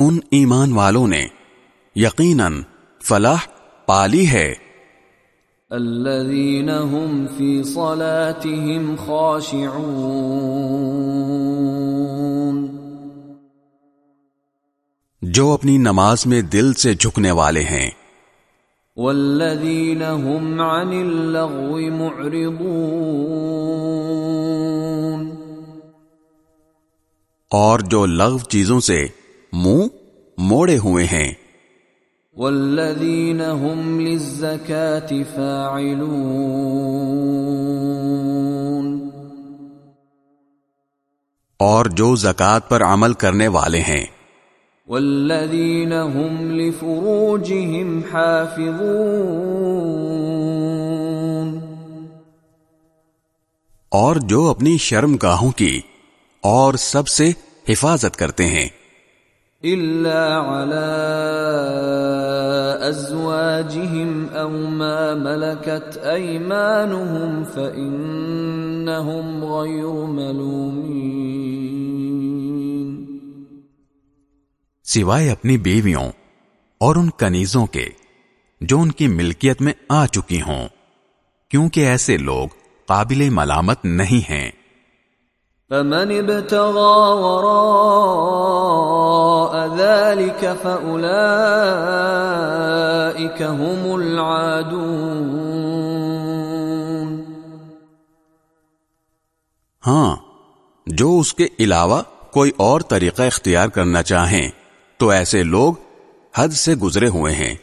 ان ایمان والوں نے یقیناً فلاح پالی ہے۔ الذين هم في صلاتهم خاشعون۔ جو اپنی نماز میں دل سے جھکنے والے ہیں۔ والذين هم عن اللغو معرضون۔ اور جو لغو چیزوں سے منہ موڑے ہوئے ہیں۔ والذين هم فاعلون اور جو زکوٰۃ پر عمل کرنے والے ہیں۔ والذين هم لفروجهم حافظون اور جو اپنی شرم گاہوں کی اور سب سے حفاظت کرتے ہیں۔ إلا على أزواجهم أو ما ملكت أيمانهم فإنهم غير ملومين سوائے اپنی بیویوں اور ان کنیزوں کے جو ان کی ملکیت میں آ چکی ہوں کیونکہ ایسے لوگ قابل ملامت نہیں ہیں۔ فمن ابتغى وراء ذلك فأولئك هم العادون. ہاں جو اس کے علاوہ کوئی اور طریقہ اختیار کرنا چاہیں تو ایسے لوگ حد سے گزرے ہوئے ہیں۔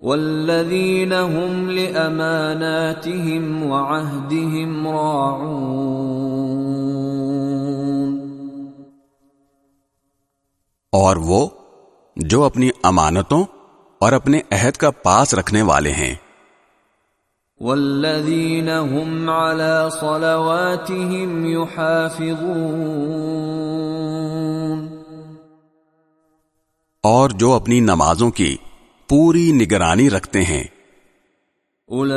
والذين هم لأماناتهم وعهدهم راعون۔ اور وہ جو اپنی امانتوں اور اپنے عہد کا پاس رکھنے والے ہیں۔ والذين هم على صلواتهم يحافظون اور جو اپنی نمازوں کی پوری نگرانی رکھتے ہیں۔ اولئك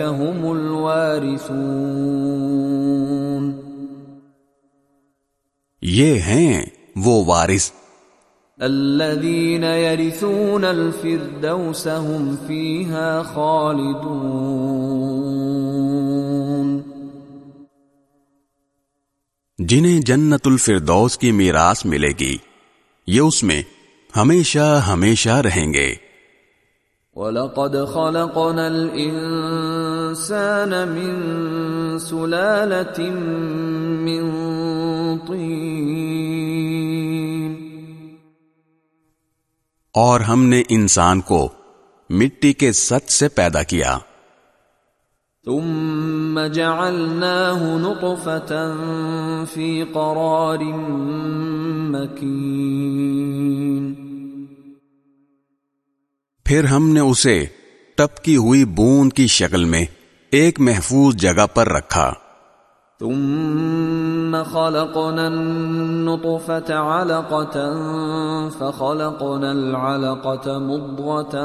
هم الوارثون یہ ہیں وہ وارث۔ الذين يرثون الفردوس هم فيها خالدون۔ جنہیں جنت الفردوس کی میراث ملے گی یہ اس میں ہمیشہ ہمیشہ رہیں گے۔ وَلَقَدْ خَلَقْنَا الْإِنسَانَ مِنْ سُلَالَةٍ مِنْ طِينٍ. اور ہم نے انسان کو مٹی کے ست سے پیدا کیا۔ ثم جعلناه نطفة في قرار مكين. پھر ہم نے اسے ٹپکی ہوئی بوند کی شکل میں ایک محفوظ جگہ پر رکھا۔ ثم خلقنا النطفة علقة فخلقنا العلقة مضغة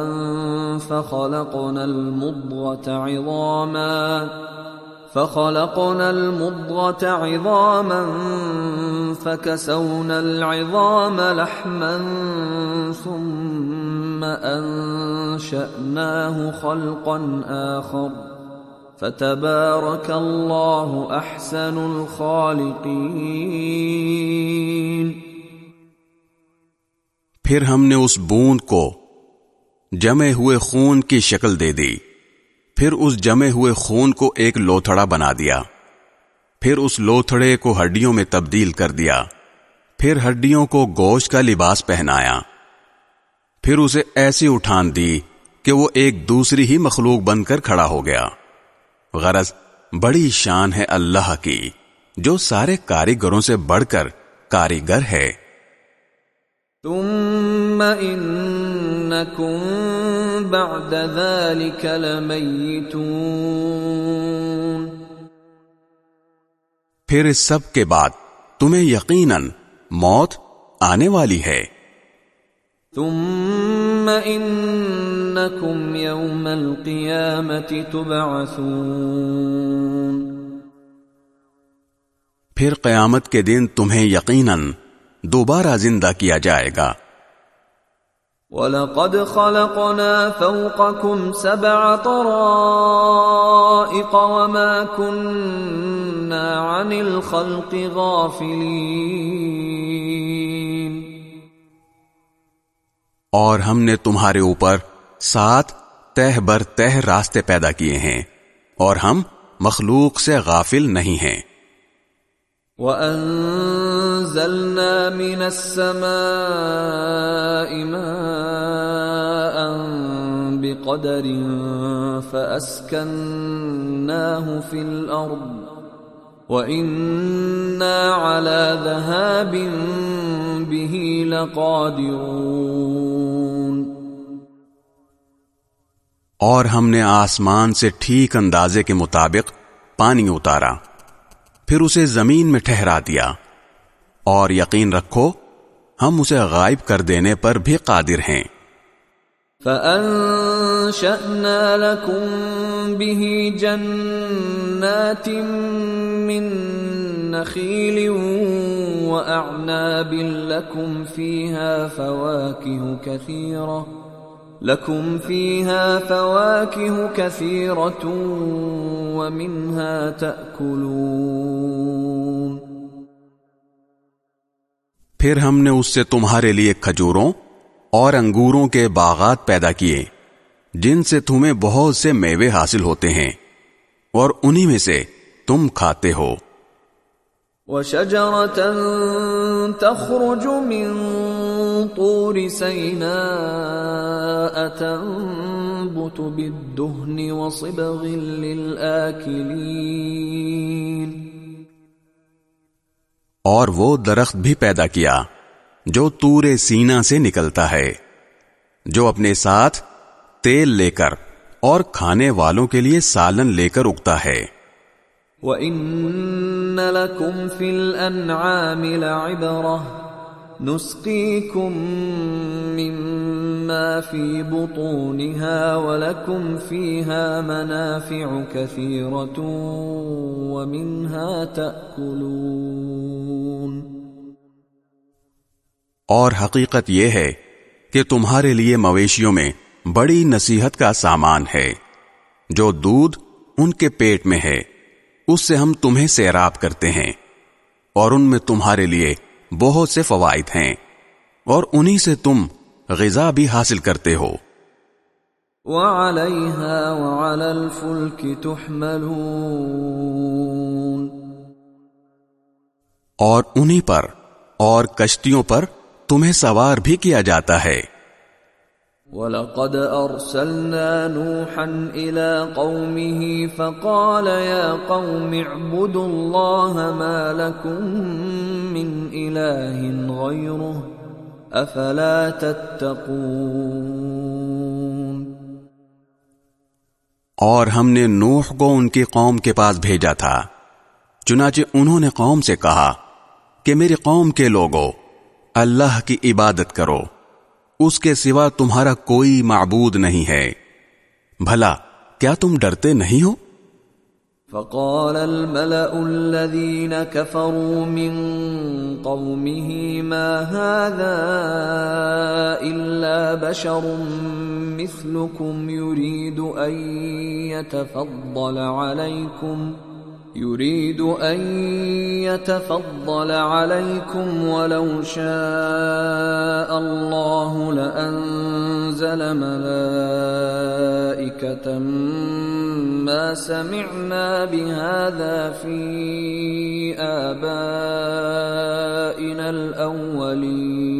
فخلقنا المضغة عظاما فخلقنا المضغة عظاما فكسونا العظام لحما ثم أنشأناه خلقا آخر فتبارك الله احسن الخالقين پھر ہم نے اس بوند کو جمے ہوئے خون کی شکل دے دی۔ پھر اس جمے ہوئے خون کو ایک لوتھڑا بنا دیا۔ پھر اس لوتھڑے کو ہڈیوں میں تبدیل کر دیا۔ پھر ہڈیوں کو گوشت کا لباس پہنایا۔ پھر اسے ایسی اٹھان دی کہ وہ ایک دوسری ہی مخلوق بن کر کھڑا ہو گیا۔ غرض بڑی شان ہے اللہ کی جو سارے کاریگروں سے بڑھ کر کاریگر ہے۔ ثم انکم بعد ذلك لمیتون پھر اس سب کے بعد تمہیں یقیناً موت آنے والی ہے۔ ثم انکم یوم القیامت تبعثون۔ پھر قیامت کے دن تمہیں یقیناً دوبارہ زندہ کیا جائے گا۔ وَلَقَدْ خَلَقْنَا فَوْقَكُمْ سَبْعَ طَرَائِقَ وَمَا كُنَّا عَنِ الْخَلْقِ غَافِلِينَ۔ اور ہم نے تمہارے اوپر سات تہ بر تہ راستے پیدا کیے ہیں اور ہم مخلوق سے غافل نہیں ہیں۔ وَأَنزَلْنَا مِنَ السَّمَاءِ مَاءً بِقَدَرٍ فَأَسْكَنَّاهُ فِي الْأَرْضِ وَإِنَّا عَلَى ذَهَابٍ بِهِ لَقَادِرُونَ اور ہم نے آسمان سے ٹھیک اندازے کے مطابق پانی اتارا۔ پھر اسے زمین میں ٹھہرا دیا۔ اور یقین رکھو، ہم اسے غائب کر دینے پر بھی قادر ہیں۔ فَأَنشَأْنَا لَكُم بِهِ جَنَّاتٍ مِّن نَّخِيلٍ وَأَعْنَابٍ لَّكُمْ فِيهَا فَوَاكِهُ كَثِيرَةٌ لَكُمْ فِيهَا فَوَاكِهُ كَثِيرَةٌ وَمِنْهَا تَأْكُلُونَ۔ پھر ہم نے اس سے تمہارے لیے کھجوروں اور انگوروں کے باغات پیدا کیے جن سے تمہیں بہت سے میوے حاصل ہوتے ہیں اور انہی میں سے تم کھاتے ہو۔ وَشَجَرَةً تَخْرُجُ مِن طُورِ سَيْنَاءَ تَنبُتُ بِالدُّهْنِ وَصِبْغٍ لِلْآكِلِينَ. اور وہ درخت بھی پیدا کیا جو تور سینا سے نکلتا ہے جو اپنے ساتھ تیل لے کر اور کھانے والوں کے لیے سالن لے کر اگتا ہے۔ وَإِنَّ لَكُمْ فِي الْأَنْعَامِ لَعِبْرَةً نُسْقِيكُم مِّمَّا فِي بُطُونِهَا وَلَكُمْ فِيهَا مَنَافِعُ كَثِيرَةٌ وَمِنْهَا تَأْكُلُونَ. اور حقیقت یہ ہے کہ تمہارے لیے مویشیوں میں بڑی نصیحت کا سامان ہے۔ جو دودھ ان کے پیٹ میں ہے، اس سے ہم تمہیں سیراب کرتے ہیں اور ان میں تمہارے لیے بہت سے فوائد ہیں اور انہی سے تم غذا بھی حاصل کرتے ہو۔ وَعَلَيْهَا وَعَلَى الْفُلْكِ تُحْمَلُونَ۔ اور انہی پر اور کشتیوں پر تمہیں سوار بھی کیا جاتا ہے۔ وَلَقَدْ أَرْسَلْنَا نُوحًا إِلَىٰ قَوْمِهِ فَقَالَ يَا قَوْمِ اعْبُدُوا اللَّهَ مَا لَكُم مِّنْ إِلَٰهٍ غَيْرُهُ أَفَلَا تَتَّقُونَ اور ہم نے نوح کو ان کی قوم کے پاس بھیجا تھا۔ چنانچہ انہوں نے قوم سے کہا کہ میری قوم کے لوگوں اللہ کی عبادت کرو۔ اس کے سوا تمہارا کوئی معبود نہیں ہے۔ بھلا، کیا تم ڈرتے نہیں ہو؟ فقال الملأ الذين كفروا من قومه، ما هذا إلا بشر مثلكم، يريد أن يتفضل عليكم۔ يريد أن يتفضل عليكم ولو شاء الله لأنزل ملائكة ما سمعنا بهذا في آبائنا الأولين.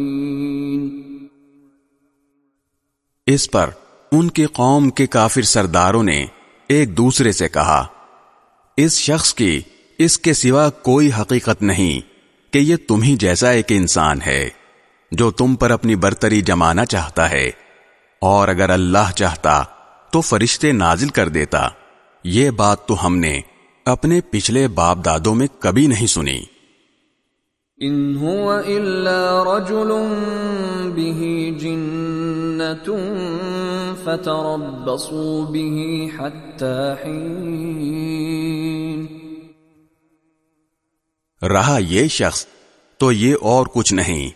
اس پر ان کی قوم کے کافر سرداروں نے ایک دوسرے سے کہا اس شخص کی اس کے سوا کوئی حقیقت نہیں کہ یہ تم ہی جیسا ایک انسان ہے جو تم پر اپنی برتری جمانا چاہتا ہے اور اگر اللہ چاہتا تو فرشتے نازل کر دیتا یہ بات تو ہم نے اپنے پچھلے باپ دادوں میں کبھی نہیں سنی۔ ان هو الا رجل به جنة فتربصوا به حتى حين. رہا یہ شخص تو یہ اور کچھ نہیں،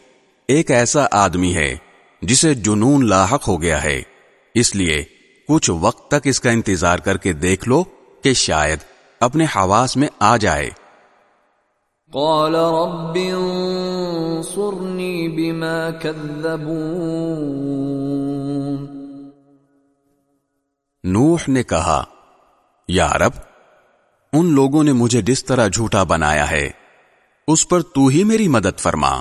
ایک ایسا آدمی ہے جسے جنون لاحق ہو گیا ہے۔ اس لیے کچھ وقت تک اس کا انتظار کر کے دیکھ لو کہ شاید اپنے حواس میں آ جائے۔ قال رب انصرني بما كذبون نوح نے کہا، یا رب، ان لوگوں نے مجھے جس طرح جھوٹا بنایا ہے، اس پر تو ہی میری مدد فرما۔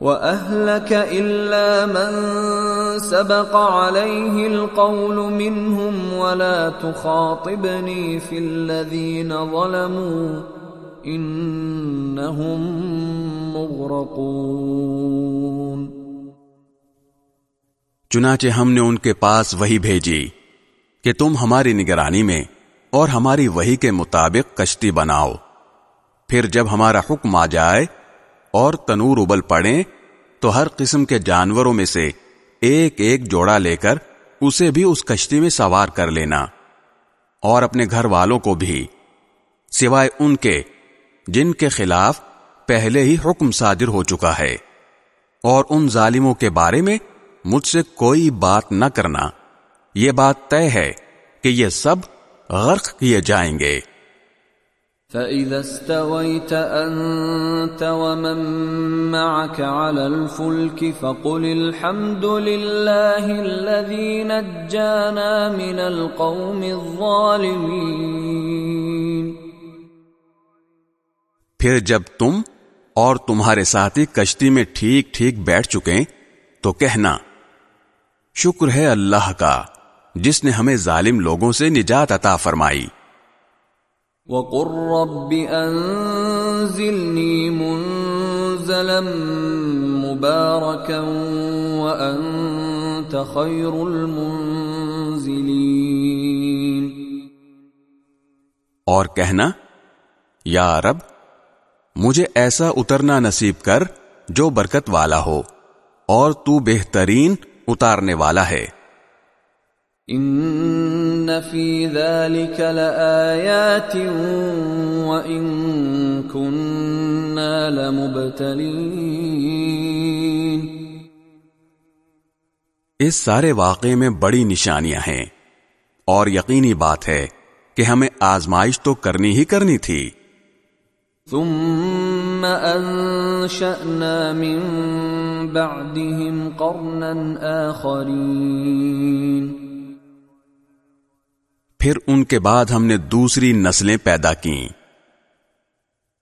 وَأَهْلَكَ إِلَّا مَن سَبَقَ عَلَيْهِ الْقَوْلُ مِنْهُمْ وَلَا تُخَاطِبْنِي فِي الَّذِينَ ظَلَمُوا إِنَّهُمْ مُغْرَقُونَ۔ چنانچہ ہم نے ان کے پاس وہی بھیجی کہ تم ہماری نگرانی میں اور ہماری وہی کے مطابق کشتی بناؤ۔ پھر جب ہمارا حکم آ جائے اور تنور ابل پڑے تو ہر قسم کے جانوروں میں سے ایک ایک جوڑا لے کر اسے بھی اس کشتی میں سوار کر لینا اور اپنے گھر والوں کو بھی، سوائے ان کے جن کے خلاف پہلے ہی حکم صادر ہو چکا ہے۔ اور ان ظالموں کے بارے میں مجھ سے کوئی بات نہ کرنا۔ یہ بات طے ہے کہ یہ سب غرق کیے جائیں گے۔ فَإِذَا اسْتَوَيْتَ أَنْتَ وَمَن مَّعَكَ عَلَى الْفُلْكِ فَقُلِ الْحَمْدُ لِلَّهِ الَّذِي نَجَّانَا مِنَ الْقَوْمِ الظَّالِمِينَ۔ پھر جب تم اور تمہارے ساتھی کشتی میں ٹھیک ٹھیک بیٹھ چکے تو کہنا، شکر ہے اللہ کا، جس نے ہمیں ظالم لوگوں سے نجات عطا فرمائی۔ وَقُلْ رَبِّ أَنزِلْنِي مُنزَلًا مُبَارَكًا وَأَنْتَ خَيْرُ الْمُنزِلِينَ اور کہنا، یا رب، مجھے ایسا اترنا نصیب کر جو برکت والا ہو اور تو بہترین اتارنے والا ہے۔ ان فی ذلك لآیات وان كنا لمبتلین اس سارے واقعے میں بڑی نشانیاں ہیں اور یقینی بات ہے کہ ہمیں آزمائش تو کرنی ہی کرنی تھی۔ ثم انشأنا من بعدهم قرنا آخرین پھر ان کے بعد ہم نے دوسری نسلیں پیدا کی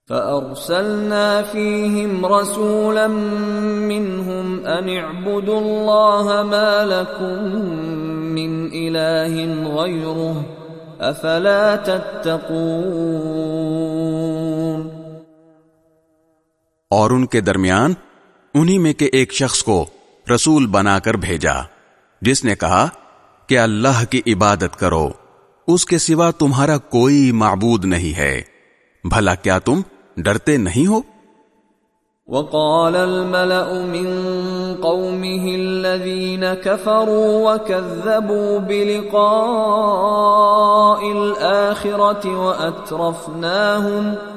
فَأَرْسَلْنَا فِيهِمْ رَسُولًا مِّنْهُمْ أَنِ اعْبُدُوا اللَّهَ مَا لَكُمْ مِنْ إِلَٰهٍ غَيْرُهُ أَفَلَا تَتَّقُونَ۔ اور ان کے درمیان انہی میں کے ایک شخص کو رسول بنا کر بھیجا جس نے کہا کہ اللہ کی عبادت کرو۔ اس کے سوا تمہارا کوئی معبود نہیں ہے۔ بھلا کیا تم ڈرتے نہیں ہو؟ وقال الملأ من قومه الذين كفروا وكذبوا بلقاء الآخرة وأترفناهم وَأَتْرَفْنَاهُمْ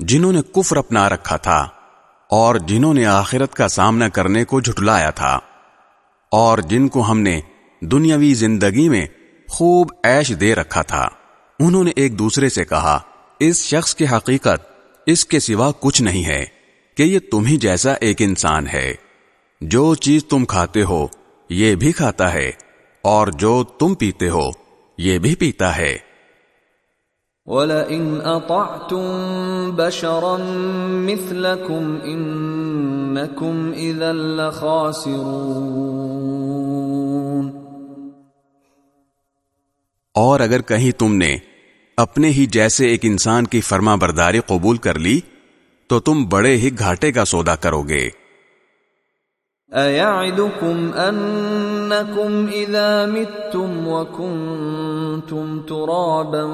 جنہوں نے کفر اپنا رکھا تھا اور جنہوں نے آخرت کا سامنا کرنے کو جھٹلایا تھا۔ اور جن کو ہم نے دنیاوی زندگی میں خوب ایش دے رکھا تھا۔ انہوں نے ایک دوسرے سے کہا، اس شخص کی حقیقت اس کے سوا کچھ نہیں ہے کہ یہ تم ہی جیسا ایک انسان ہے۔ جو چیز تم کھاتے ہو، یہ بھی کھاتا ہے، اور جو تم پیتے ہو، یہ بھی پیتا ہے۔ وَلَئِنْ أَطَعْتُمْ بَشَرًا مِثْلَكُمْ إِنَّكُمْ إِذًا لَخَاسِرُونَ اور اگر کہیں تم نے اپنے ہی جیسے ایک انسان کی فرما برداری قبول کر لی، تو تم بڑے ہی گھاٹے کا سودا کرو گے۔ أَيَعِدُكُمْ أَنَّكُمْ إِذَا مِتُّمْ وَكُنْتُمْ تُرَابًا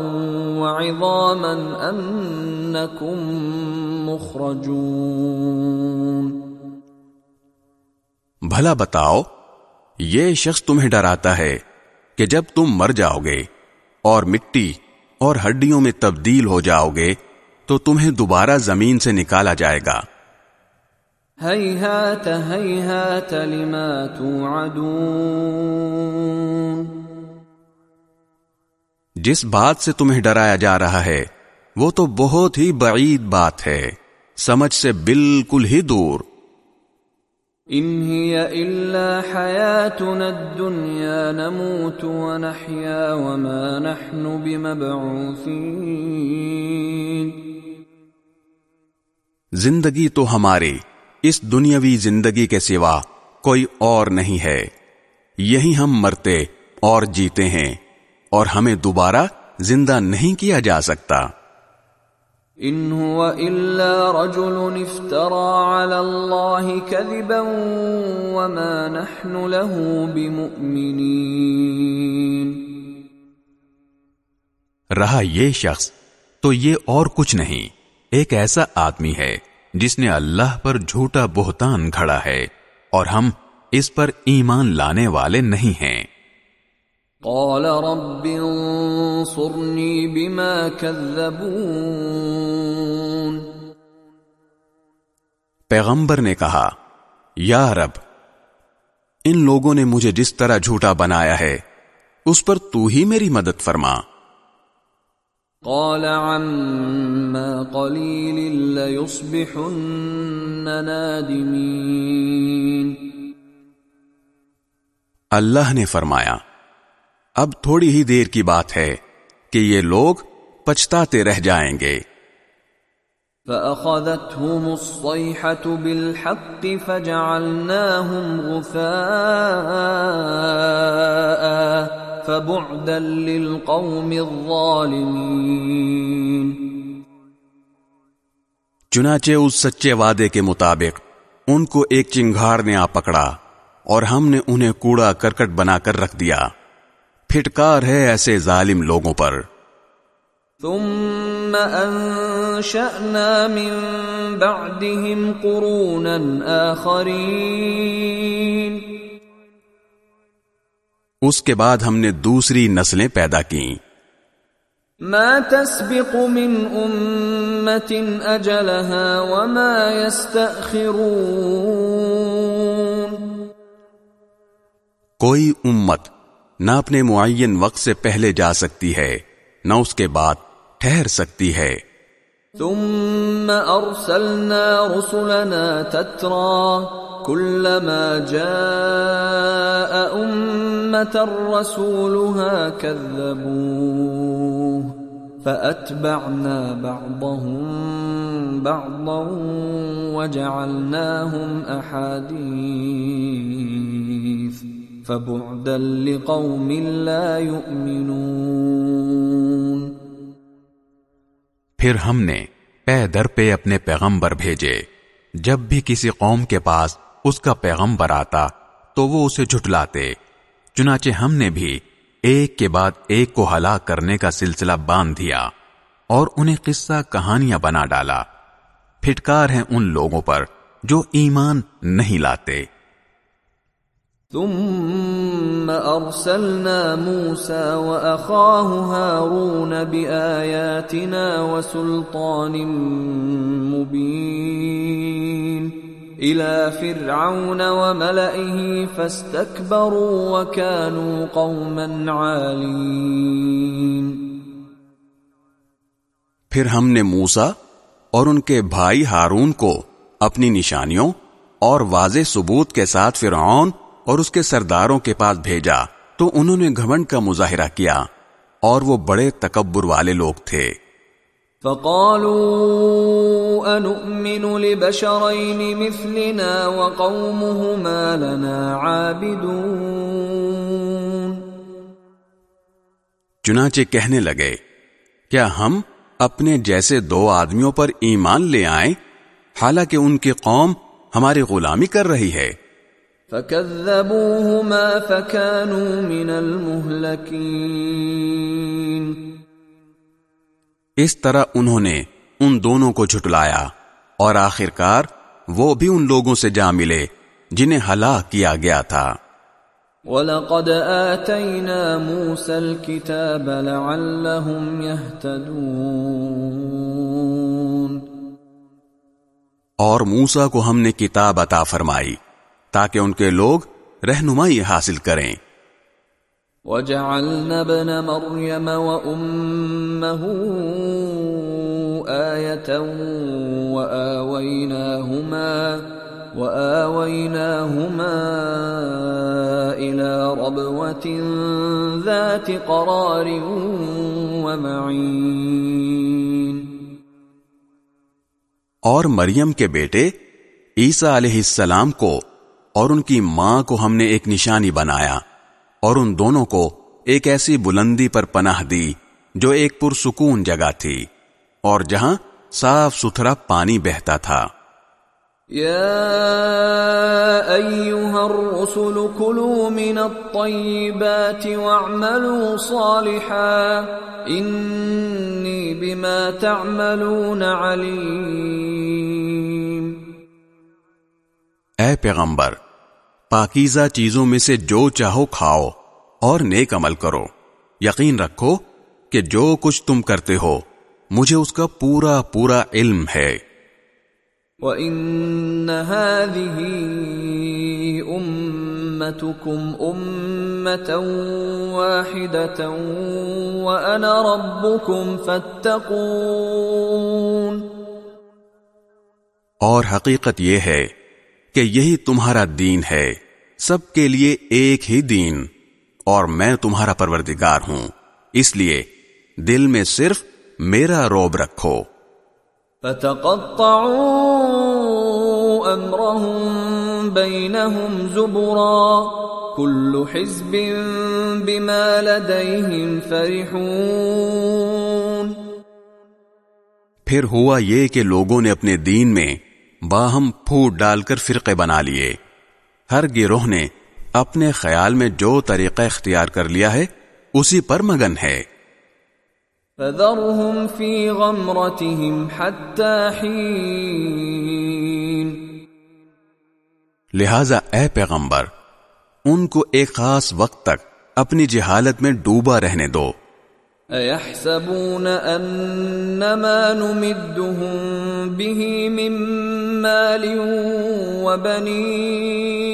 وَعِظَامًا أَنَّكُمْ مُخْرَجُونَ بھلا بتاؤ، یہ شخص تمہیں ڈراتا ہے کہ جب تم مر جاؤ گے اور مٹی اور ہڈیوں میں تبدیل ہو جاؤ گے تو تمہیں دوبارہ زمین سے نکالا جائے گا۔ هيهات هيهات لما توعدون. جس بات سے تمہیں ڈرایا جا رہا ہے وہ تو بہت ہی بعید بات ہے۔ سمجھ سے بالکل ہی دور۔ ان هي الا حياتنا الدنيا نموت ونحيا وما نحن بمبعوثين زندگی تو ہماری۔ اس دنیاوی زندگی کے سوا کوئی اور نہیں ہے۔ یہی ہم مرتے اور جیتے ہیں اور ہمیں دوبارہ زندہ نہیں کیا جا سکتا۔ ان هو الا رجل افترى على الله كذبا وما نحن له بمؤمنين رہا یہ شخص تو یہ اور کچھ نہیں ایک ایسا آدمی ہے۔ جس نے اللہ پر جھوٹا بہتان گھڑا ہے اور ہم اس پر ایمان لانے والے نہیں ہیں۔ قال رب انصرني بما كذبون پیغمبر نے کہا یا رب ان لوگوں نے مجھے جس طرح جھوٹا بنایا ہے اس پر تو ہی میری مدد فرما۔ قال عما قليل ليصبحن نادمين. اللہ نے فرمایا اب تھوڑی ہی دیر کی بات ہے کہ یہ لوگ پچھتاتے رہ جائیں گے۔ فأخذتهم الصيحة بالحق فجعلناهم غثاء فبعدا للقوم الظالمين. چنانچہ اس سچے وعدے کے مطابق ان کو ایک چنگھاڑ نے آ پکڑا اور ہم نے انہیں کوڑا کرکٹ بنا کر رکھ دیا۔ پھٹکار ہے ایسے ظالم لوگوں پر۔ ثم أنشأنا من بعدهم قرونا آخرين اس کے بعد ہم نے دوسری نسلیں پیدا کی ما تسبق من أمة أجلها وما يستأخرون. کوئی امت نہ اپنے معین وقت سے پہلے جا سکتی ہے نہ اس کے بعد ٹھہر سکتی ہے۔ ثم أرسلنا رسلنا تترى كلما جاء أمة رسولها كذبوه فأتبعنا بعضهم بعضا وجعلناهم أحاديث فبعدا لقوم لا يؤمنون پھر ہم نے پے در پہ اپنے پیغمبر بھیجے جب بھی کسی قوم کے پاس اس کا پیغمبر آتا تو وہ اسے جھٹلاتے، چنانچہ ہم نے بھی ایک کے بعد ایک کو ہلاک کرنے کا سلسلہ باندھ دیا اور انہیں قصہ کہانیاں بنا ڈالا۔ پھٹکار ہیں ان لوگوں پر جو ایمان نہیں لاتے۔ ثم ارسلنا موسى واخاه هارون باياتنا وسلطان مبين الى فرعون وملئه فاستكبروا وكانوا قوما عالين. پھر ہم نے موسا اور ان کے بھائی ہارون کو اپنی نشانیوں اور واضح ثبوت کے ساتھ فرعون اور اس کے سرداروں کے پاس بھیجا، تو انہوں نے گھمنڈ کا مظاہرہ کیا اور وہ بڑے تکبر والے لوگ تھے۔ فقالوا انؤمن لبشرين مثلنا وقومهما لنا عابدون چنانچہ کہنے لگے کیا ہم اپنے جیسے دو آدمیوں پر ایمان لے آئیں؟ حالانکہ ان کی قوم ہماری غلامی کر رہی ہے۔ فكذبوهما فكانوا من المهلكين اس طرح انہوں نے ان دونوں کو جھٹلایا اور آخرکار وہ بھی ان لوگوں سے جا ملے جنہیں ہلاک کیا گیا تھا۔ وَلَقَدْ آتَيْنَا مُوسَى الْكِتَابَ لَعَلَّهُمْ يَهْتَدُونَ۔ اور موسا کو ہم نے کتاب عطا فرمائی تاکہ ان کے لوگ رہنمائی حاصل کریں۔ وَجَعَلْنَا ابْنَ مَرْيَمَ وَأُمَّهُ آيَةً وَآوَيْنَاهُمَا وَآوَيْنَاهُمَا إِلَى رَبْوَةٍ ذَاتِ قَرَارٍ وَمَعِينٍ. اور مریم کے بیٹے عیسیٰ علیہ السلام کو اور ان کی ماں کو ہم نے ایک نشانی بنایا۔ اور ان دونوں کو ایک ایسی بلندی پر پناہ دی جو ایک پرسکون جگہ تھی اور جہاں صاف ستھرا پانی بہتا تھا۔ یا ایوہا الرسل کلوا من الطیبات واعملوا صالحا انی بما تعملون علیم۔ اے پیغمبر پاکیزہ چیزوں میں سے جو چاہو کھاؤ اور نیک عمل کرو۔ یقین رکھو کہ جو کچھ تم کرتے ہو مجھے اس کا پورا پورا علم ہے۔ وَإِنَّ هَذِهِ أُمَّتُكُمْ أُمَّةً وَاحِدَةً وَأَنَا رَبُّكُمْ فَاتَّقُونَ۔ اور حقیقت یہ ہے کہ یہی تمہارا دین ہے سب کے لیے ایک ہی دین اور میں تمہارا پروردگار ہوں اس لیے دل میں صرف میرا روب رکھو۔ فتقطعوا امرهم بينهم زبرا كل حزب بما لديهم فرحون۔ پھر ہوا یہ کہ لوگوں نے اپنے دین میں باہم پھوٹ ڈال کر فرقے بنا لیے۔ ہر گروہ نے اپنے خیال میں جو طریقہ اختیار کر لیا ہے اسی پر مگن ہے۔ فذرهم في غمرتهم حتى حين۔ لہذا اے پیغمبر ان کو ایک خاص وقت تک اپنی جہالت میں ڈوبا رہنے دو۔ ايحسبون انما نمدهم به من مال وبنين؟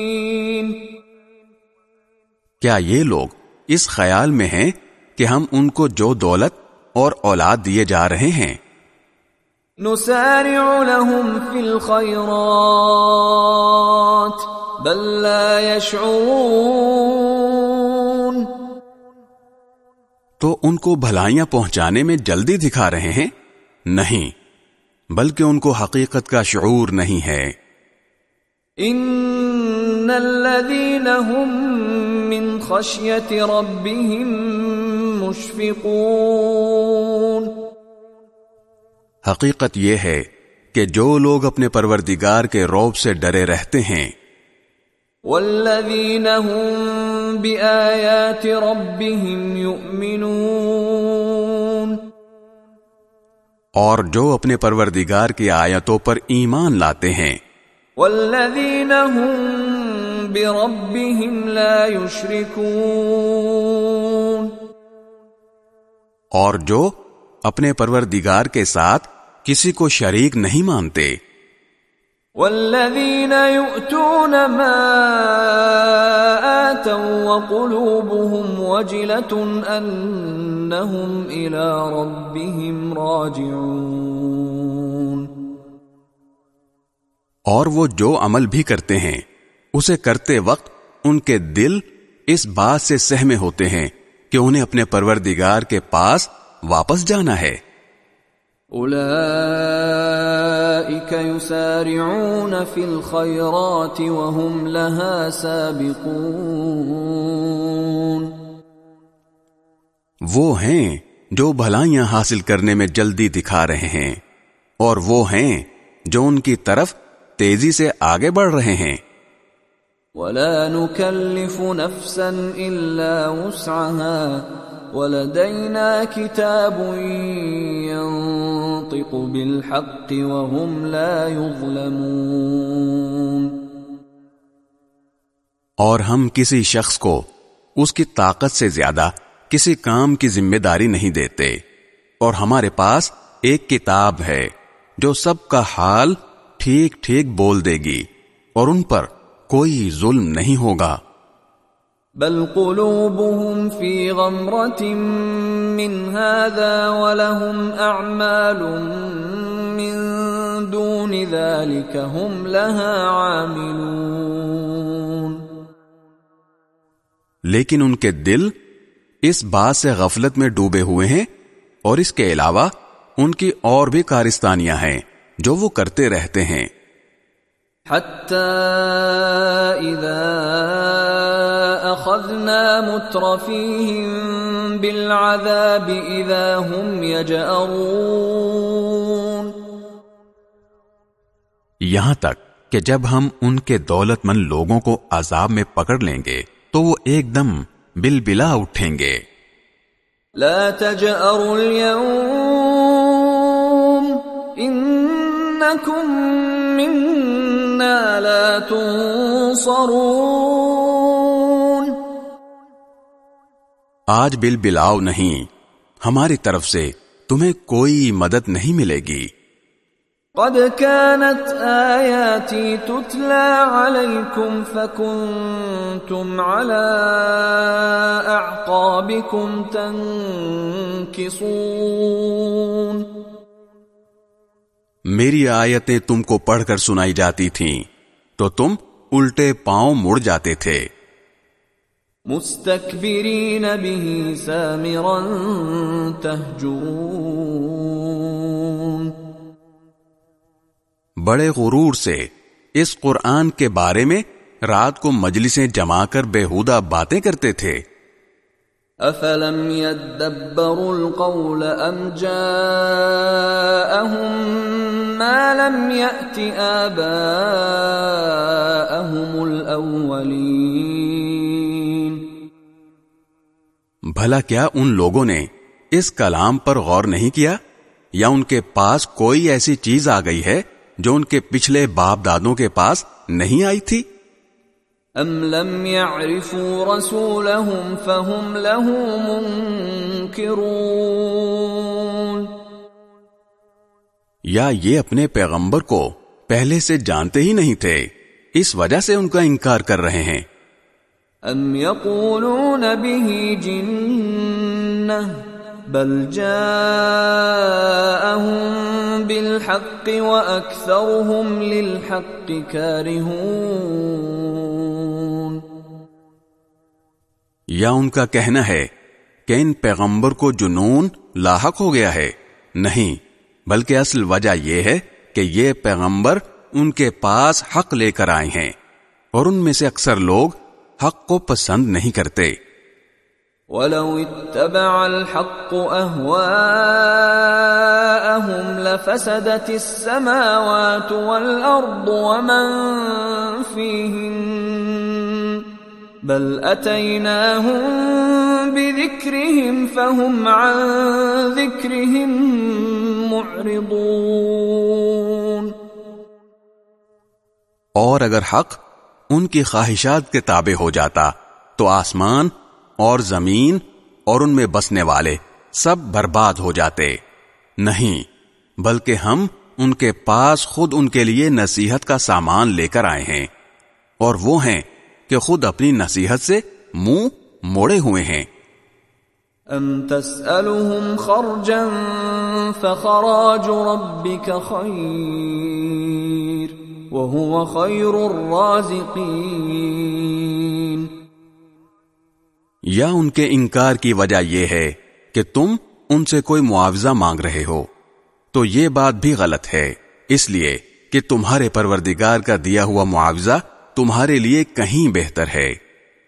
کیا یہ لوگ اس خیال میں ہیں کہ ہم ان کو جو دولت اور اولاد دیے جا رہے ہیں؟ نسارع لهم في الخيرات بل لا يشعرون. تو ان کو بھلائیاں پہنچانے میں جلدی دکھا رہے ہیں؟ نہیں بلکہ ان کو حقیقت کا شعور نہیں ہے۔ ان الذين هم من خشيه ربهم مشفقون۔ حقیقت یہ ہے کہ جو لوگ اپنے پروردگار کے روب سے ڈرے رہتے ہیں والذین هم بآیات ربهم یؤمنون اور جو اپنے پروردگار کی آیتوں پر ایمان لاتے ہیں۔ والذین هم بربهم لا يشركون اور جو اپنے پروردگار کے ساتھ کسی کو شریک نہیں مانتے۔ والذین یؤتون ما آتوا وقلوبهم وجلة انہم الى ربهم راجعون اور وہ جو عمل بھی کرتے ہیں، اسے کرتے وقت ان کے دل اس بات سے سہمے ہوتے ہیں کہ انہیں اپنے پروردگار کے پاس واپس جانا ہے۔ اولئیک یسارعون فی الخیرات وهم لها سابقون. وہ ہیں جو بھلائیاں حاصل کرنے میں جلدی دکھا رہے ہیں اور وہ ہیں جو ان کی طرف تیزی سے آگے بڑھ رہے ہیں۔ ولا نكلف نفسا الا وسعها ولدينا كتاب ينطق بالحق وهم لا يظلمون. اور ہم کسی شخص کو اس کی طاقت سے زیادہ کسی کام کی ذمہ داری نہیں دیتے۔ اور ہمارے پاس ایک کتاب ہے جو سب کا حال ٹھیک ٹھیک بول دے گی اور ان پر کوئی ظلم نہیں ہوگا۔ بل قلوبهم في غمرة من هذا ولهم أعمال من دون ذلك هم لها عاملون. لیکن ان کے دل اس بات سے غفلت میں ڈوبے ہوئے ہیں اور اس کے علاوہ ان کی اور بھی کارستانیاں ہیں جو وہ کرتے رہتے ہیں۔ حتى إذا أخذنا مترفيهم بالعذاب إذا هم يجأرون. یہاں تک کہ جب ہم ان کے دولت مند لوگوں کو عذاب میں پکڑ لیں گے تو وہ ایک دم بل بلا اٹھیں گے۔ لا تجأروا اليوم إنكم لا تنصرون. آج بل بلاؤ نہیں ہماری طرف سے تمہیں کوئی مدد نہیں ملے گی۔ قد كانت آياتي تتلى عليكم فكنتم على أعقابكم تنكصون. میری آیتیں تم کو پڑھ کر سنائی جاتی تھیں تو تم الٹے پاؤں مڑ جاتے تھے۔ مستكبرين به سامرا تهجرون۔ بڑے غرور سے اس قرآن کے بارے میں رات کو مجلسیں جما کر بےحودہ باتیں کرتے تھے۔ افلم يدبروا القول ام جاءهم ما لم يأت آباءهم الاولين بھلا کیا ان لوگوں نے اس کلام پر غور نہیں کیا؟ یا ان کے پاس کوئی ایسی چیز آ گئی ہے جو ان کے پچھلے باپ دادوں کے پاس نہیں آئی تھی؟ ام لم يعرفوا رسولهم فهم له منكرون یا یہ اپنے پیغمبر کو پہلے سے جانتے ہی نہیں تھے اس وجہ سے ان کا انکار کر رہے ہیں۔ ام يقولون به جنة بل جاءهم بالحق وأكثرهم للحق كارهون یا ان کا کہنا ہے کہ ان پیغمبر کو جنون لاحق ہو گیا ہے۔ نہیں، بلکہ اصل وجہ یہ ہے کہ یہ پیغمبر ان کے پاس حق لے کر آئے ہیں اور ان میں سے اکثر لوگ حق کو پسند نہیں کرتے۔ ولو اتبع الحق أهواءهم لفسدت السماوات والأرض ومن فيهن بل أتيناهم بذكرهم فهم عن ذكرهم معرضون. اور اگر حق ان کی خواہشات کے تابع ہو جاتا، تو آسمان اور زمین اور ان میں بسنے والے سب برباد ہو جاتے۔ نہیں، بلکہ ہم ان کے پاس خود ان کے لیے نصیحت کا سامان لے کر آئے ہیں۔ اور وہ ہیں کہ خود اپنی نصیحت سے منہ موڑے ہوئے ہیں۔ ام تسألهم خرجا فخراج ربك خير وهو خير الرازقين۔ یا ان کے انکار کی وجہ یہ ہے کہ تم ان سے کوئی معاوضہ مانگ رہے ہو۔ تو یہ بات بھی غلط ہے۔ اس لیے کہ تمہارے پروردگار کا دیا ہوا معاوضہ تمہارے لیے کہیں بہتر ہے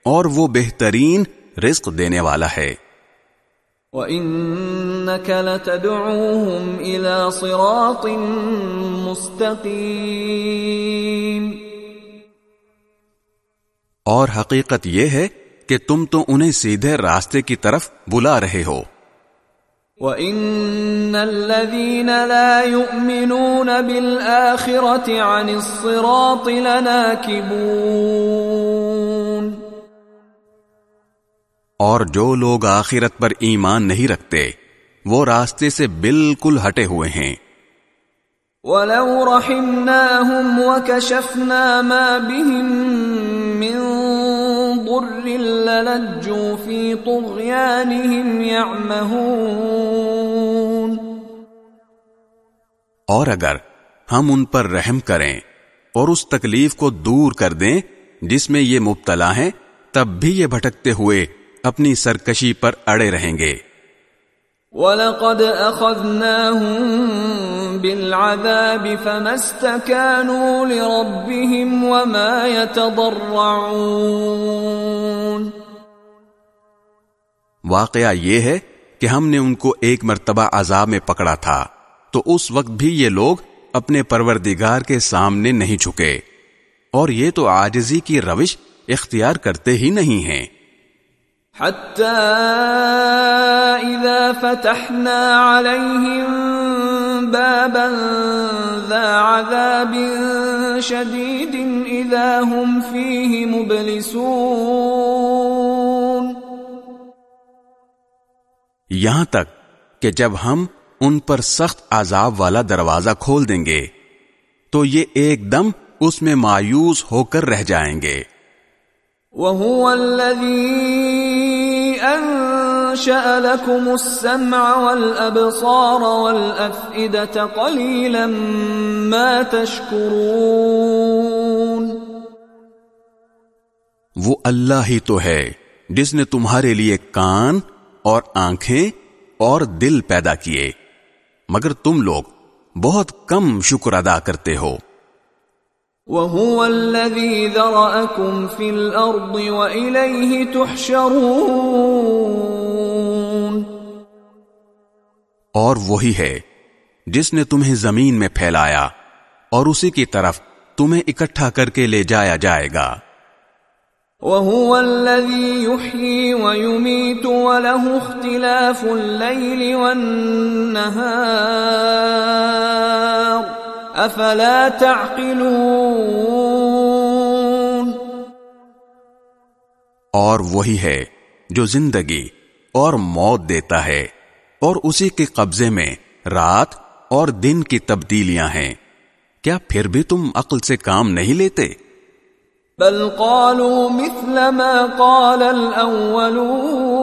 اور وہ بہترین رزق دینے والا ہے۔ وَإِنَّكَ لَتَدْعُوهُمْ إِلَى صِرَاطٍ مُسْتَقِيمٍ۔ اور حقیقت یہ ہے کہ تم تو انہیں سیدھے راستے کی طرف بلا رہے ہو۔ وَإِنَّ الَّذِينَ لَا يُؤْمِنُونَ بِالْآخِرَةِ عَنِ الصِّرَاطِ لَنَاكِبُونَ اور جو لوگ آخرت پر ایمان نہیں رکھتے وہ راستے سے بالکل ہٹے ہوئے ہیں۔ وَلَوْ رَحِمْنَاهُمْ وَكَشَفْنَا مَا بِهِمْ مِنْ ضُرٍّ لَلَجُّوا فِي طُغْيَانِهِمْ يَعْمَهُونَ۔ اور اگر ہم ان پر رحم کریں اور اس تکلیف کو دور کر دیں جس میں یہ مبتلا ہیں، تب بھی یہ بھٹکتے ہوئے اپنی سرکشی پر اڑے رہیں گے۔ وَلَقَدْ أَخَذْنَاهُمْ بِالْعَذَابِ فَمَا اسْتَكَانُوا لِرَبِّهِمْ وَمَا يَتَضَرَّعُونَ واقعہ یہ ہے کہ ہم نے ان کو ایک مرتبہ عذاب میں پکڑا تھا، تو اس وقت بھی یہ لوگ اپنے پروردگار کے سامنے نہیں جھکے۔ اور یہ تو آجزی کی روش اختیار کرتے ہی نہیں ہیں۔ حتى إذا فتحنا عليهم بابا ذا عذاب شديد إذا هم فيه مبلسون. یہاں تک کہ جب ہم ان پر سخت عذاب والا دروازہ کھول دیں گے، تو یہ ایک دم اس میں مایوس ہو کر رہ جائیں گے۔ وَهُوَ الَّذِي أَنشَأَ لَكُمُ السَّمْعَ وَالْأَبْصَارَ وَالْأَفْئِدَةَ قَلِيلًا مَا تَشْكُرُونَ۔ وہ اللہ ہی تو ہے جس نے تمہارے لیے کان اور آنکھیں اور دل پیدا کیے، مگر تم لوگ بہت کم شکر ادا کرتے ہو۔ وَهُوَ الَّذِي ذَرَأَكُمْ فِي الْأَرْضِ وَإِلَيْهِ تُحْشَرُونَ اور وہی ہے جس نے تمہیں زمین میں پھیلایا اور اسی کی طرف تمہیں اکٹھا کر کے لے جایا جائے گا۔ وَهُوَ الَّذِي يُحْيِي وَيُمِيتُ وَلَهُ اخْتِلَافُ اللَّيْلِ وَالنَّهَارِ افلا تعقلون؟ اور وہی ہے جو زندگی اور موت دیتا ہے اور اسی کے قبضے میں رات اور دن کی تبدیلیاں ہیں۔ کیا پھر بھی تم عقل سے کام نہیں لیتے؟ بل قالوا مثل ما قال الاولون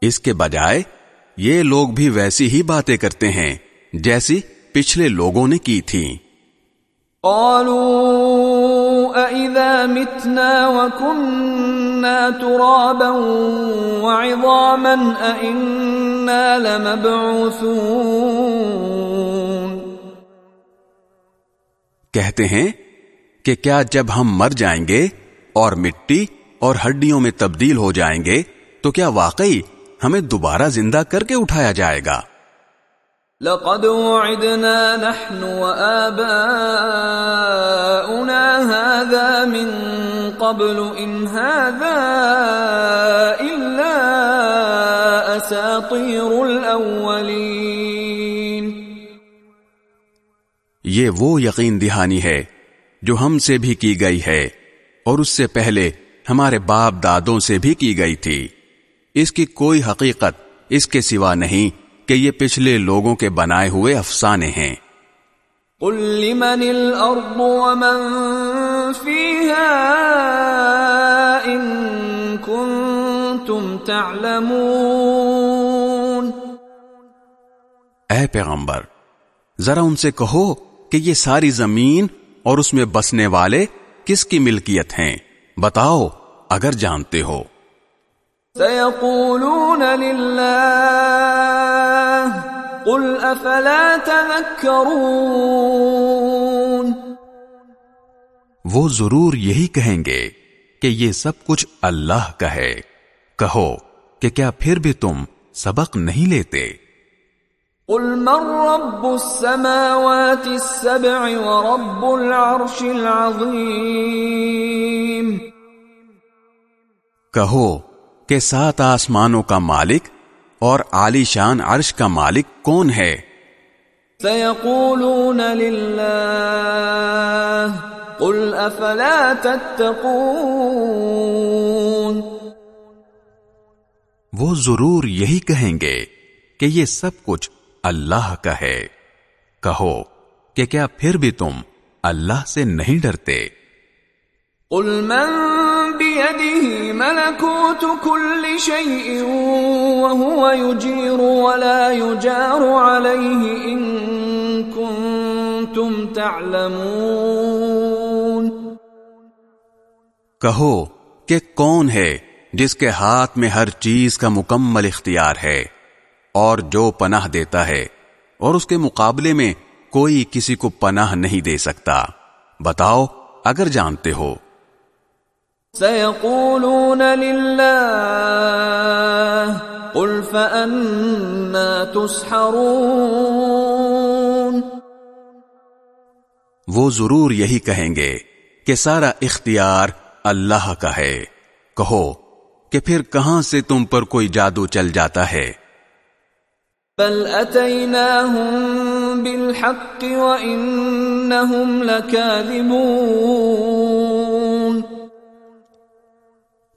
اس کے بجائے یہ لوگ بھی ویسی ہی باتیں کرتے ہیں جیسی پچھلے لوگوں نے کی تھی۔ قالوا اذا متنا وكنا ترابا وعظاما ائنا لمبعوثون۔ کہتے ہیں کہ کیا جب ہم مر جائیں گے اور مٹی اور ہڈیوں میں تبدیل ہو جائیں گے تو کیا واقعی ہمیں دوبارہ زندہ کر کے اٹھایا جائے گا۔ لقد وعدنا نحن وآباؤنا هذا من قبل إن هذا إلا أساطير اساطیر الاولین یہ وہ یقین دہانی ہے جو ہم سے بھی کی گئی ہے اور اس سے پہلے ہمارے باپ دادوں سے بھی کی گئی تھی۔ اس کی کوئی حقیقت اس کے سوا نہیں کہ یہ پچھلے لوگوں کے بنائے ہوئے افسانے ہیں۔ قل لمن الارض ومن فيها ان كنتم تعلمون۔ اے پیغمبر ذرا ان سے کہو کہ یہ ساری زمین اور اس میں بسنے والے کس کی ملکیت ہیں؟ بتاؤ اگر جانتے ہو۔ سيقولون لله قل افلا تذكرون وہ ضرور یہی کہیں گے کہ یہ سب کچھ اللہ کا ہے۔ کہو کہ کیا پھر بھی تم سبق نہیں لیتے؟ قل من رب السماوات السبع ورب العرش العظیم۔ کہو کہ سات آسمانوں کا مالک اور عالی شان عرش کا مالک کون ہے؟ سيقولون لله قل افلا تتقون۔ وہ ضرور یہی کہیں گے کہ یہ سب کچھ اللہ کا ہے۔ کہو کہ کیا پھر بھی تم اللہ سے نہیں ڈرتے؟ قل من بيده ملكوت كل شيء وهو يجير ولا يجار عليه إن كنتم تعلمون. کہو کہ کون ہے جس کے ہاتھ میں ہر چیز کا مکمل اختیار ہے اور جو پناہ دیتا ہے، اور اس کے مقابلے میں کوئی کسی کو پناہ نہیں دے سکتا۔ بتاؤ، اگر جانتے ہو۔ سيقولون لله قل فأنا تسحرون وہ ضرور یہی کہیں گے کہ سارا اختیار اللہ کا ہے۔ کہو کہ پھر کہاں سے تم پر کوئی جادو چل جاتا ہے؟ بل أتيناهم بالحق وإنهم لكاذبون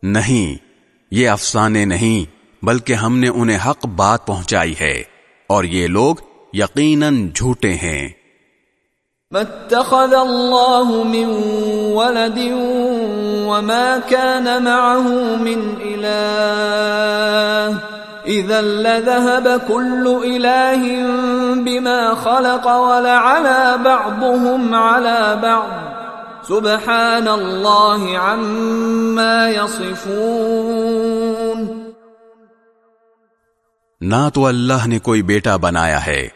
نہیں، یہ افسانے نہیں، بلکہ ہم نے انہیں حق بات پہنچائی ہے، اور یہ لوگ یقیناً جھوٹے ہیں۔ ما اتخذ الله من ولد وما كان معه من إله، إذا لذهب كل إله بما خلق ولعلى بعضهم على بعض. سبحان الله عما يصفون نہ تو اللہ نے کوئی بیٹا بنایا ہے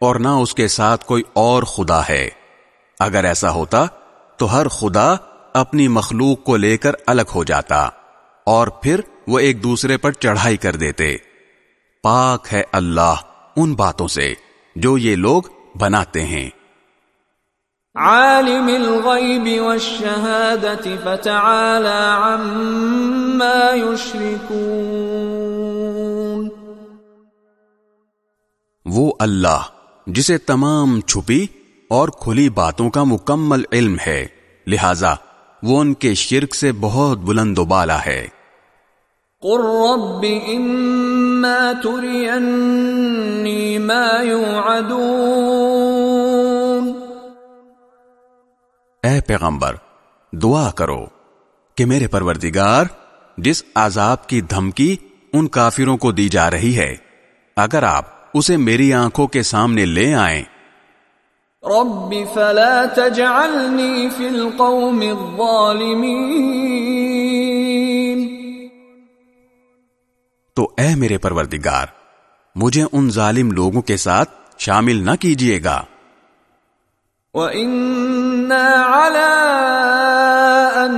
اور نہ اس کے ساتھ کوئی اور خدا ہے۔ اگر ایسا ہوتا تو ہر خدا اپنی مخلوق کو لے کر الگ ہو جاتا اور پھر وہ ایک دوسرے پر چڑھائی کر دیتے۔ پاک ہے اللہ ان باتوں سے جو یہ لوگ بناتے ہیں۔ عالم الغيب والشهادة فتعالى عما يشركون. وہ اللہ جسے تمام چھپی اور کھلی باتوں کا مکمل علم ہے لہذا وہ ان کے شرک سے بہت بلند و بالا ہے۔ قل رب إما تريني ما يوعدون۔ اے پیغمبر دعا کرو کہ میرے پروردگار جس عذاب کی دھمکی ان کافروں کو دی جا رہی ہے اگر آپ اسے میری آنکھوں کے سامنے لے آئیں۔ رب فلا تجعلني في القوم الظالمين تو اے میرے پروردگار مجھے ان ظالم لوگوں کے ساتھ شامل نہ کیجیے گا۔ وَإِنَّا عَلَىٰ أَن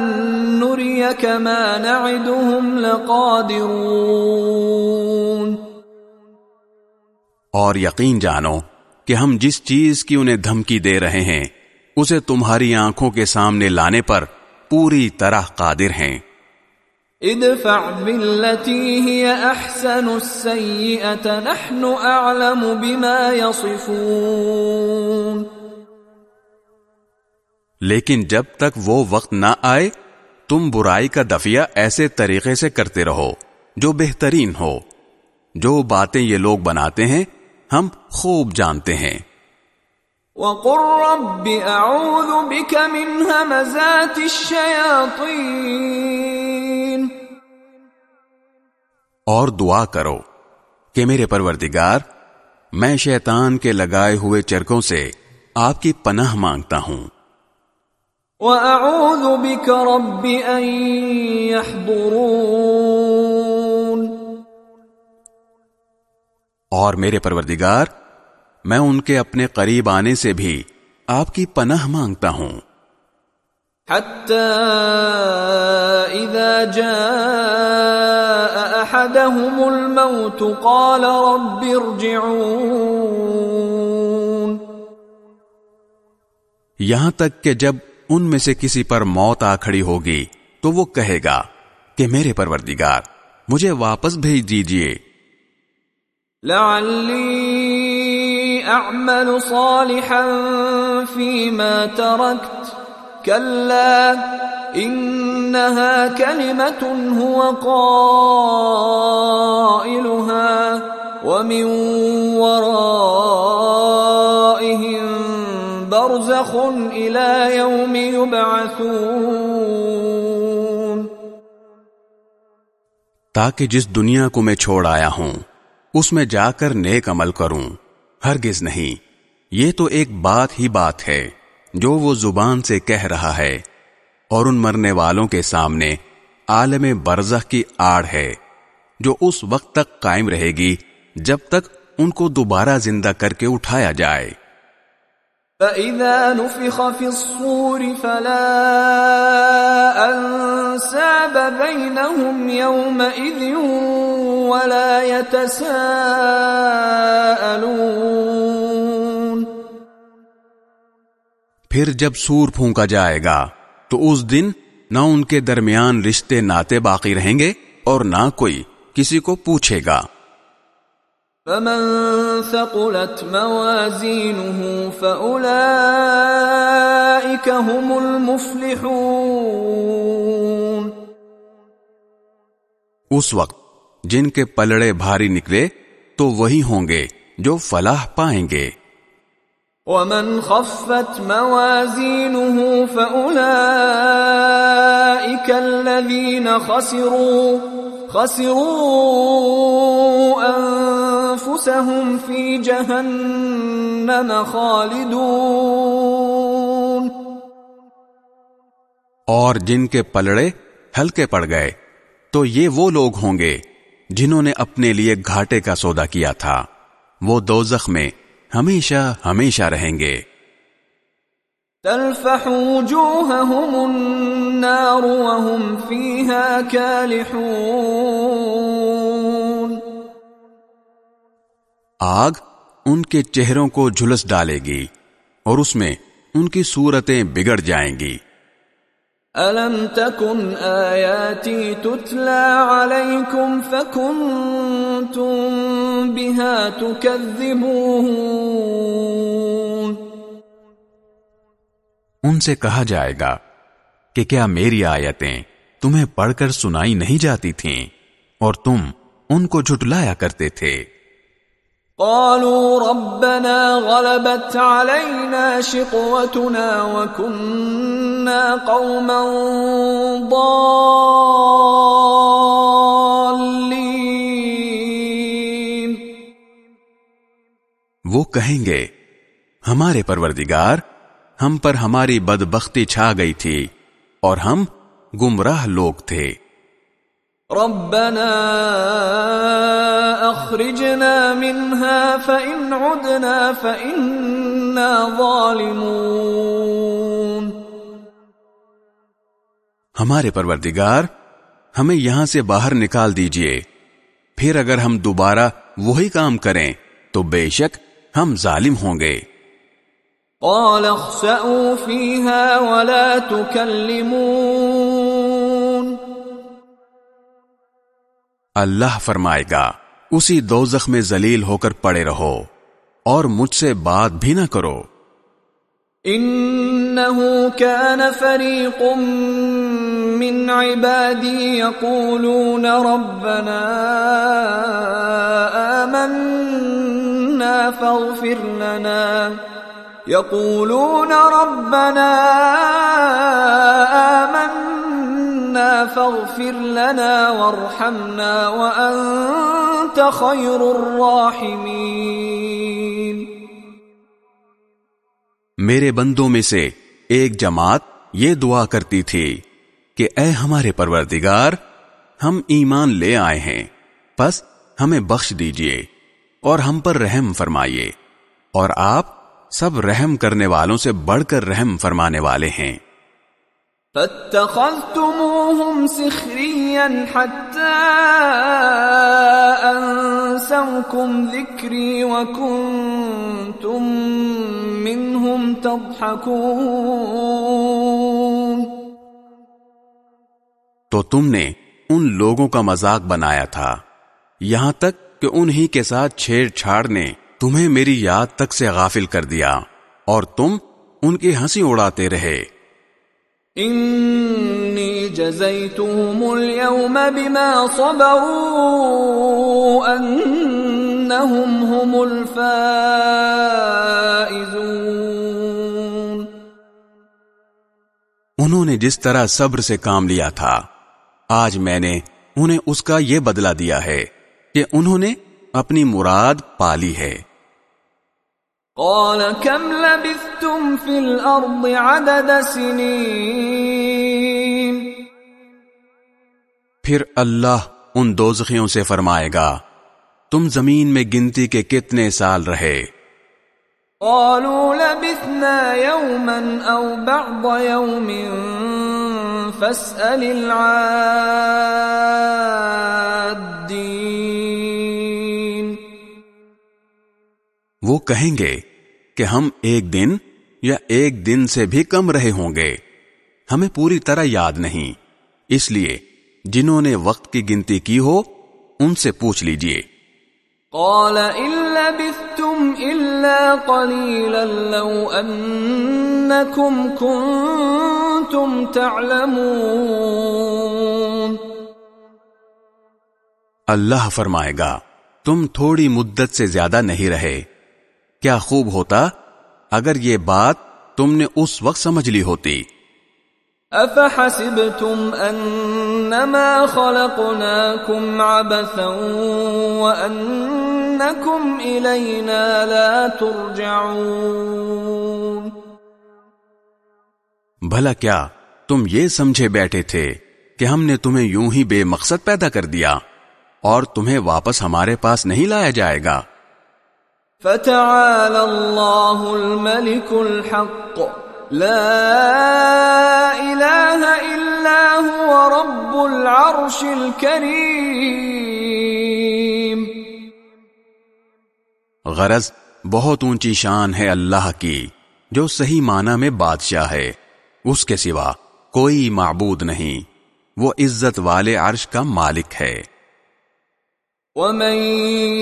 نُّرِيَكَ مَا نَعِدُهُمْ لَقَادِرُونَ اور یقین جانو کہ ہم جس چیز کی انہیں دھمکی دے رہے ہیں اسے تمہاری آنکھوں کے سامنے لانے پر پوری طرح قادر ہیں۔ ادفع بالتي هي احسن السيئه نحن اعلم بما يصفون لیکن جب تک وہ وقت نہ آئے تم برائی کا دفیہ ایسے طریقے سے کرتے رہو جو بہترین ہو۔ جو باتیں یہ لوگ بناتے ہیں ہم خوب جانتے ہیں۔ وقل رب اعوذ بك من همزات الشياطين۔ اور دعا کرو کہ میرے پروردگار میں شیطان کے لگائے ہوئے چرکوں سے آپ کی پناہ مانگتا ہوں۔ وَأَعُوذُ بِكَ رَبِّ أَن يَحْضُرُونَ اور میرے پروردگار میں ان کے اپنے قریب آنے سے بھی آپ کی پناہ مانگتا ہوں۔ حتى إذا جاء أحدهم الموت قال رب ارجعون یہاں تک کہ جب ان میں سے کسی پر موت آ کھڑی ہوگی تو وہ کہے گا کہ میرے پروردگار، مجھے واپس بھیج دیجیے۔ لعلی اعمل صالحا فيما تركت كلا انها كلمه هو قائلها ومن ورائهم برزخ الى يوم يبعثون. تاکہ جس دنیا کو میں چھوڑ آیا ہوں، اس میں جا کر نیک عمل کروں۔ ہرگز نہیں، یہ تو ایک بات ہی بات ہے، جو وہ زبان سے کہہ رہا ہے۔ اور ان مرنے والوں کے سامنے عالم برزخ کی آڑ ہے، جو اس وقت تک قائم رہے گی جب تک ان کو دوبارہ زندہ کر کے اٹھایا جائے۔ فَإِذَا نُفِخَ فِي الصُّورِ فَلَا أَنْسَابَ بَيْنَهُمْ يَوْمَئِذٍ وَلَا يَتَسَاءَلُونَ پھر جب سور پھونکا جائے گا، تو اس دن نہ ان کے درمیان رشتے ناتے باقی رہیں گے اور نہ کوئی کسی کو پوچھے گا۔ فمن ثقلت موازينه فأولئك هم المفلحون اس وقت جن کے پلڑے بھاری نکلے تو وہی ہوں گے جو فلاح پائیں گے۔ ومن خفت موازينه فأولئك الذين خسروا خسروا أنفسهم في جهنم خالدون. اور جن کے پلڑے ہلکے پڑ گئے تو یہ وہ لوگ ہوں گے جنہوں نے اپنے لیے گھاٹے کا سودا کیا تھا۔ وہ دوزخ میں ہمیشہ ہمیشہ رہیں گے۔ تلفح وجوههم النار وهم فيها كالحون. آگ ان کے چہروں کو جھلس ڈالے گی اور اس میں ان کی صورتیں بگڑ جائیں گی۔ ألم تكن آياتي تتلى عليكم فكنتم بها تكذبون۔ ان سے کہا جائے گا کہ کیا میری آیتیں تمہیں پڑھ کر سنائی نہیں جاتی تھیں اور تم ان کو جھٹلایا کرتے تھے؟ قالوا ربنا غلبت علينا شقوتنا وكنا قوما ضالين. وہ کہیں گے، ہمارے پروردگار ہم پر ہماری بدبختی چھا گئی تھی اور ہم گمراہ لوگ تھے۔ ربنا اخرجنا منها فإن عدنا فإنا ظالمون. ہمارے پروردگار ہمیں یہاں سے باہر نکال دیجیے۔ پھر اگر ہم دوبارہ وہی کام کریں تو بے شک ہم ظالم ہوں گے۔ قال اخسأوا فيها ولا تكلمون. اللہ فرمائے گا، اسی دوزخ میں ذلیل ہو کر پڑے رہو اور مجھ سے بات بھی نہ کرو۔ انه كان فريق من عبادي يقولون ربنا آمنا فاغفر لنا۔ يقولون ربنا آمنا فاغفر لنا وارحمنا خير الراحمين. میرے بندوں میں سے ایک جماعت یہ دعا کرتی تھی کہ اے ہمارے پروردگار ہم ایمان لے آئے ہیں بس ہمیں بخش دیجیے اور ہم پر رحم فرمائیے اور آپ سب رحم کرنے والوں سے بڑھ کر رحم فرمانے والے ہیں۔ فاتخذتموهم سخريا حتى أنسوكم ذكري وكنتم منهم تضحكون تو تم نے ان لوگوں کا مذاق بنایا تھا۔ یہاں تک کہ انہی کے ساتھ چھیڑ چھاڑ نے تمہیں میری یاد تک سے غافل کر دیا اور تم ان کی ہنسی اڑاتے رہے۔ انی جزیتهم اليوم بما صبروا انہم هم الفائزون انہوں نے جس طرح صبر سے کام لیا تھا، آج میں نے انہیں اس کا یہ بدلہ دیا ہے کہ انہوں نے اپنی مراد پالی ہے۔ قال كم لبثتم في الارض عدد سنين؟ پھر اللہ ان دوزخیوں سے فرمائے گا تم زمین میں گنتی کے کتنے سال رہے؟ قالوا لبثنا يوما او بعض يوم فاسأل العادين. وہ کہیں گے کہ ہم ایک دن یا ایک دن سے بھی کم رہے ہوں گے۔ ہمیں پوری طرح یاد نہیں۔ اس لیے جنہوں نے وقت کی گنتی کی ہو ان سے پوچھ لیجیے۔ قال الا قليلا لو كنتم تعلمون۔ اللہ فرمائے گا تم تھوڑی مدت سے زیادہ نہیں رہے۔ کیا خوب ہوتا اگر یہ بات تم نے اس وقت سمجھ لی ہوتی۔ افحسبتم انما خلقناكم عبثا وانكم الينا لا ترجعون۔ بھلا کیا تم یہ سمجھے بیٹھے تھے کہ ہم نے تمہیں یوں ہی بے مقصد پیدا کر دیا اور تمہیں واپس ہمارے پاس نہیں لایا جائے گا؟ فتعالى الله الملك الحق. لا إله إلا هو رب العرش الكريم. غرض بہت اونچی شان ہے اللہ کی، جو صحیح معنی میں بادشاہ ہے۔ اس کے سوا کوئی معبود نہیں۔ وہ عزت والے عرش کا مالک ہے۔ ومن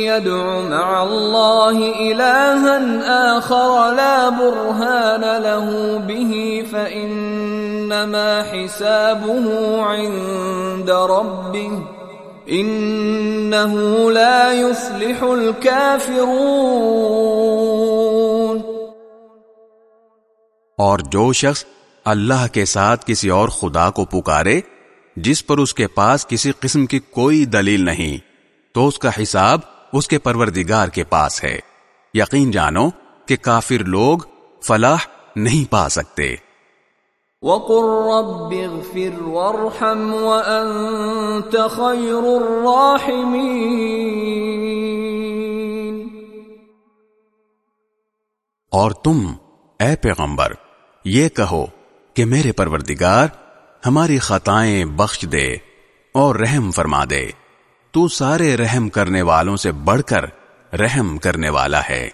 يدع مع الله إلها آخر لا برهان له به فإنما حسابه عند ربه إنه لا يفلح الكافرون۔ اور جو شخص اللہ کے ساتھ کسی اور خدا کو پکارے، جس پر اس کے پاس کسی قسم کی کوئی دلیل نہیں۔ تو اس کا حساب اس کے پروردگار کے پاس ہے۔ یقین جانو کہ کافر لوگ فلاح نہیں پا سکتے۔ وَقُلْ رَبِّ اغْفِرْ وَارْحَمْ وَأَنْتَ خَيْرُ الرَّاحِمِينَ۔ اور تم اے پیغمبر یہ کہو کہ میرے پروردگار ہماری خطائیں بخش دے اور رحم فرما دے۔ تو سارے رحم کرنے والوں سے بڑھ کر رحم کرنے والا ہے۔